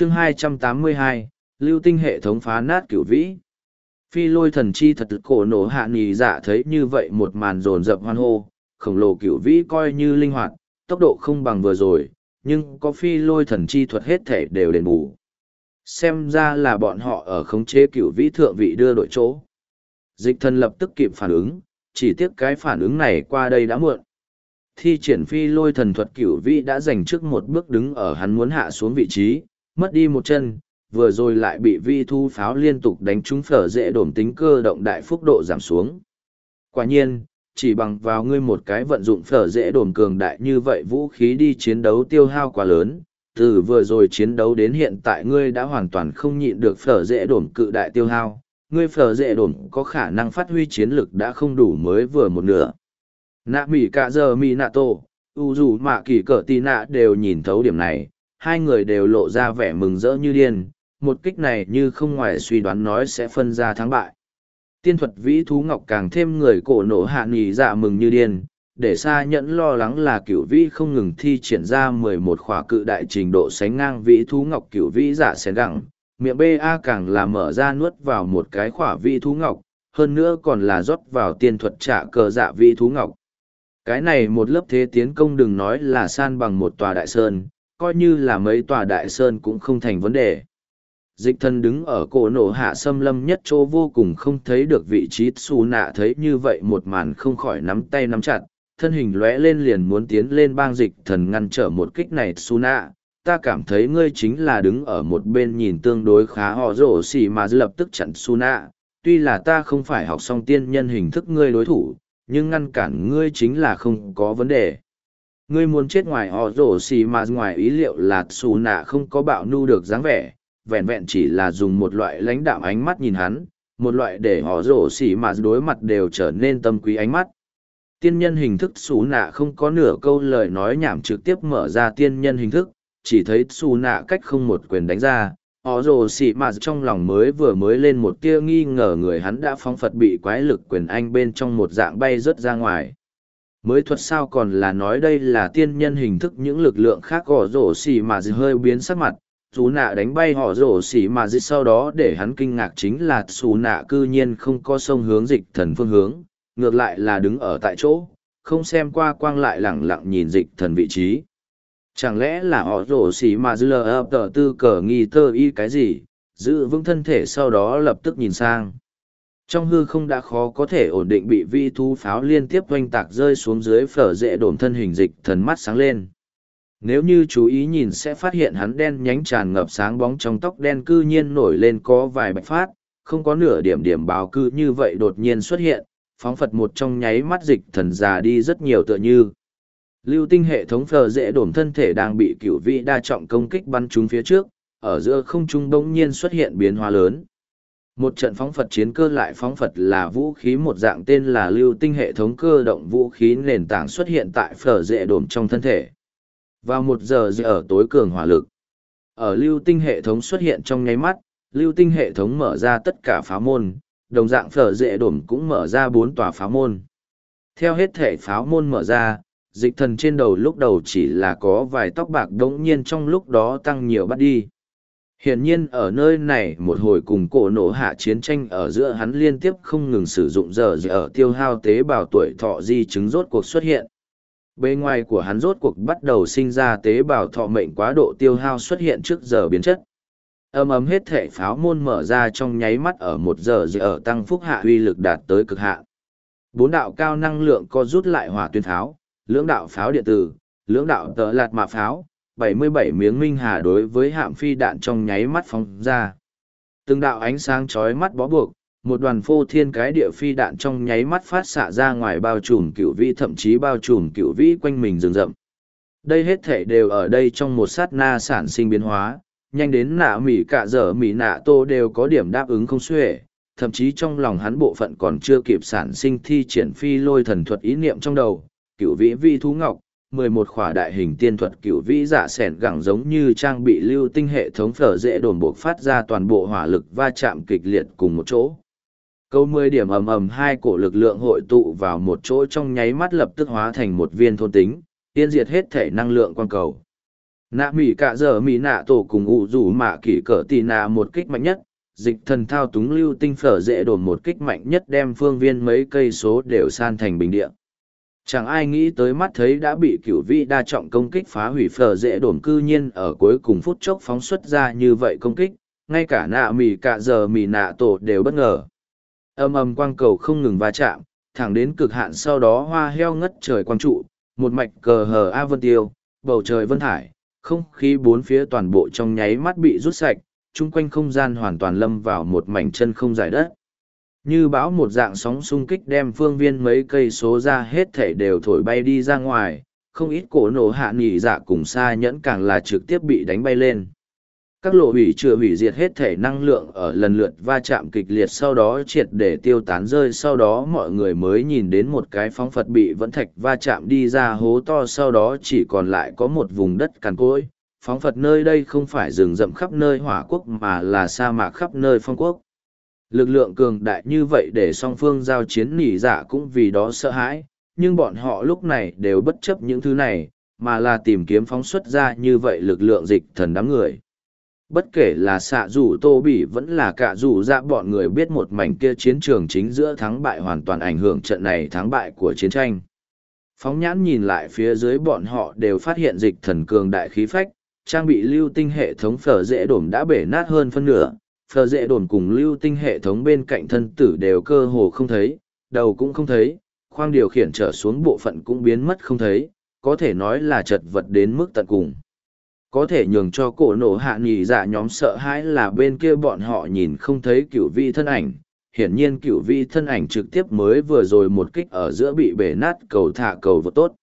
chương 282, lưu tinh hệ thống phá nát cửu vĩ. Phi lôi thần chi thật cổ nổ hạ nì dạ thấy như vậy một màn rồn rập hoan hô, khổng lồ cửu vĩ coi như linh hoạt, tốc độ không bằng vừa rồi, nhưng có phi lôi thần chi thuật hết thể đều đền bù. Xem ra là bọn họ ở khống chế cửu vĩ thượng vị đưa đội chỗ. Dịch thần lập tức kịp phản ứng, chỉ tiếc cái phản ứng này qua đây đã muộn. Thi triển phi lôi thần thuật cửu vĩ đã giành trước một bước đứng ở hắn muốn hạ xuống vị trí, mất đi một chân, vừa rồi lại bị vi thu pháo liên tục đánh trúng phở dễ đổm tính cơ động đại phúc độ giảm xuống. Quả nhiên, chỉ bằng vào ngươi một cái vận dụng phở dễ đổm cường đại như vậy vũ khí đi chiến đấu tiêu hao quá lớn, từ vừa rồi chiến đấu đến hiện tại ngươi đã hoàn toàn không nhịn được phở dễ đổm cự đại tiêu hao, ngươi phở dễ đổm có khả năng phát huy chiến lực đã không đủ mới vừa một nửa. Nạ mỉ cả giờ Mi nạ tổ, u dù mạ kỳ cỡ tì nạ đều nhìn thấu điểm này, hai người đều lộ ra vẻ mừng rỡ như điên, một kích này như không ngoài suy đoán nói sẽ phân ra thắng bại. Tiên thuật vĩ thú ngọc càng thêm người cổ nổ hạ nghỉ dạ mừng như điên, để xa nhẫn lo lắng là cửu vĩ không ngừng thi triển ra mười một khỏa cự đại trình độ sánh ngang vĩ thú ngọc cửu vĩ dạ xén gẳng, miệng ba càng là mở ra nuốt vào một cái khỏa vĩ thú ngọc, hơn nữa còn là rót vào tiên thuật trả cờ dạ vĩ thú ngọc. Cái này một lớp thế tiến công đừng nói là san bằng một tòa đại sơn, coi như là mấy tòa đại sơn cũng không thành vấn đề. Dịch thần đứng ở cổ nổ hạ xâm lâm nhất chỗ vô cùng không thấy được vị trí xù nạ thấy như vậy một màn không khỏi nắm tay nắm chặt, thân hình lóe lên liền muốn tiến lên bang dịch thần ngăn trở một kích này xù nạ. Ta cảm thấy ngươi chính là đứng ở một bên nhìn tương đối khá họ rổ xỉ mà lập tức chặn xù nạ. Tuy là ta không phải học xong tiên nhân hình thức ngươi đối thủ, nhưng ngăn cản ngươi chính là không có vấn đề ngươi muốn chết ngoài họ rổ xì mà ngoài ý liệu là xù nạ không có bạo nu được dáng vẻ vẹn vẹn chỉ là dùng một loại lãnh đạo ánh mắt nhìn hắn, một loại để họ rổ xì mà đối mặt đều trở nên tâm quý ánh mắt. Tiên nhân hình thức xù nạ không có nửa câu lời nói nhảm trực tiếp mở ra tiên nhân hình thức, chỉ thấy xù nạ cách không một quyền đánh ra, họ rồ xì mà trong lòng mới vừa mới lên một tia nghi ngờ người hắn đã phóng phật bị quái lực quyền anh bên trong một dạng bay rớt ra ngoài. Mới thuật sao còn là nói đây là tiên nhân hình thức những lực lượng khác gõ rổ xỉ mà hơi biến sắc mặt, xù nạ đánh bay họ rổ xỉ mà dịch sau đó để hắn kinh ngạc chính là xù nạ cư nhiên không có sông hướng dịch thần phương hướng ngược lại là đứng ở tại chỗ không xem qua quang lại lẳng lặng nhìn dịch thần vị trí. Chẳng lẽ là họ rổ xỉ mà dư lờ ập tờ tư cờ nghi tơ y cái gì giữ vững thân thể sau đó lập tức nhìn sang trong hư không đã khó có thể ổn định bị vi thu pháo liên tiếp oanh tạc rơi xuống dưới phở dễ đổm thân hình dịch thần mắt sáng lên nếu như chú ý nhìn sẽ phát hiện hắn đen nhánh tràn ngập sáng bóng trong tóc đen cư nhiên nổi lên có vài bạch phát, không có nửa điểm điểm báo cư như vậy đột nhiên xuất hiện, phóng phật một trong nháy mắt dịch thần già đi rất nhiều tựa như. Lưu tinh hệ thống phờ dễ đổm thân thể đang bị cửu vị đa trọng công kích bắn trúng phía trước, ở giữa không trung bỗng nhiên xuất hiện biến hóa lớn. Một trận phóng Phật chiến cơ lại phóng Phật là vũ khí một dạng tên là lưu tinh hệ thống cơ động vũ khí nền tảng xuất hiện tại phở dệ đổm trong thân thể vào một giờ giờ ở tối cường hỏa lực. Ở lưu tinh hệ thống xuất hiện trong nháy mắt, lưu tinh hệ thống mở ra tất cả phá môn, đồng dạng phở dệ đổm cũng mở ra bốn tòa phá môn. Theo hết thể pháo môn mở ra, dịch thần trên đầu lúc đầu chỉ là có vài tóc bạc đống nhiên trong lúc đó tăng nhiều bắt đi. Hiển nhiên ở nơi này một hồi cùng cổ nổ hạ chiến tranh ở giữa hắn liên tiếp không ngừng sử dụng giờ ở tiêu hao tế bào tuổi thọ di chứng rốt cuộc xuất hiện. Bề ngoài của hắn rốt cuộc bắt đầu sinh ra tế bào thọ mệnh quá độ tiêu hao xuất hiện trước giờ biến chất. Âm ấm hết thể pháo môn mở ra trong nháy mắt ở một giờ giờ ở tăng phúc hạ uy lực đạt tới cực hạ bốn đạo cao năng lượng co rút lại hỏa tuyên pháo, lưỡng đạo pháo điện tử, lưỡng đạo tờ lạt mạ pháo 77 miếng minh hà đối với hạm phi đạn trong nháy mắt phóng ra. Từng đạo ánh sáng chói mắt bó buộc, một đoàn phô thiên cái địa phi đạn trong nháy mắt phát xạ ra ngoài bao trùm cựu vĩ, thậm chí bao trùm cựu vĩ quanh mình rừng rậm. Đây hết thể đều ở đây trong một sát na sản sinh biến hóa, nhanh đến nạ mỉ cả dở mỉ nạ tô đều có điểm đáp ứng không xuể, thậm chí trong lòng hắn bộ phận còn chưa kịp sản sinh thi triển phi lôi thần thuật ý niệm trong đầu, cựu vĩ vi thú ngọc mười một khỏa đại hình tiên thuật cửu vĩ dạ sẻn gẳng giống như trang bị lưu tinh hệ thống phở dễ đồn buộc phát ra toàn bộ hỏa lực va chạm kịch liệt cùng một chỗ câu mười điểm ầm ầm hai cổ lực lượng hội tụ vào một chỗ trong nháy mắt lập tức hóa thành một viên thôn tính, tiên diệt hết thể năng lượng quan cầu. nạ mỉ cả giờ mỉ nạ tổ cùng ụ rủ mạ kỷ cỡ tì nạ một kích mạnh nhất dịch thần thao túng lưu tinh phở dễ đồn một kích mạnh nhất đem phương viên mấy cây số đều san thành bình địa chẳng ai nghĩ tới mắt thấy đã bị cửu vị đa trọng công kích phá hủy phở dễ đồn cư nhiên ở cuối cùng phút chốc phóng xuất ra như vậy công kích ngay cả nạ mì cả giờ mì nạ tổ đều bất ngờ. Âm âm quang cầu không ngừng va chạm thẳng đến cực hạn sau đó hoa heo ngất trời quang trụ một mạch cờ hờ a vân tiêu bầu trời vân hải, không khí bốn phía toàn bộ trong nháy mắt bị rút sạch chung quanh không gian hoàn toàn lâm vào một mảnh chân không dài đất như bão một dạng sóng xung kích đem phương viên mấy cây số ra hết thể đều thổi bay đi ra ngoài, không ít cổ nổ hạ nghỉ dạ cùng xa nhẫn càng là trực tiếp bị đánh bay lên. Các lộ hủy chưa hủy diệt hết thể năng lượng ở lần lượt va chạm kịch liệt sau đó triệt để tiêu tán rơi, sau đó mọi người mới nhìn đến một cái phóng phật bị vẫn thạch va chạm đi ra hố to, sau đó chỉ còn lại có một vùng đất cằn cỗi. Phóng phật nơi đây không phải rừng rậm khắp nơi hỏa quốc mà là sa mạc khắp nơi phong quốc lực lượng cường đại như vậy để song phương giao chiến nỉ giả cũng vì đó sợ hãi, nhưng bọn họ lúc này đều bất chấp những thứ này, mà là tìm kiếm phóng xuất ra như vậy lực lượng dịch thần đám người. Bất kể là xạ rủ tô bỉ vẫn là cả rủ ra bọn người biết một mảnh kia chiến trường chính giữa thắng bại hoàn toàn ảnh hưởng trận này thắng bại của chiến tranh. Phóng nhãn nhìn lại phía dưới bọn họ đều phát hiện dịch thần cường đại khí phách, trang bị lưu tinh hệ thống phở dễ đổm đã bể nát hơn phân nửa phờ dễ đồn cùng lưu tinh hệ thống bên cạnh thân tử đều cơ hồ không thấy, đầu cũng không thấy, khoang điều khiển trở xuống bộ phận cũng biến mất không thấy, có thể nói là chật vật đến mức tận cùng. Có thể nhường cho cổ nổ hạ nghỉ dạ nhóm sợ hãi là bên kia bọn họ nhìn không thấy cửu vi thân ảnh. Hiển nhiên cửu vi thân ảnh trực tiếp mới vừa rồi một kích ở giữa bị bể nát cầu thả cầu vượt tốt.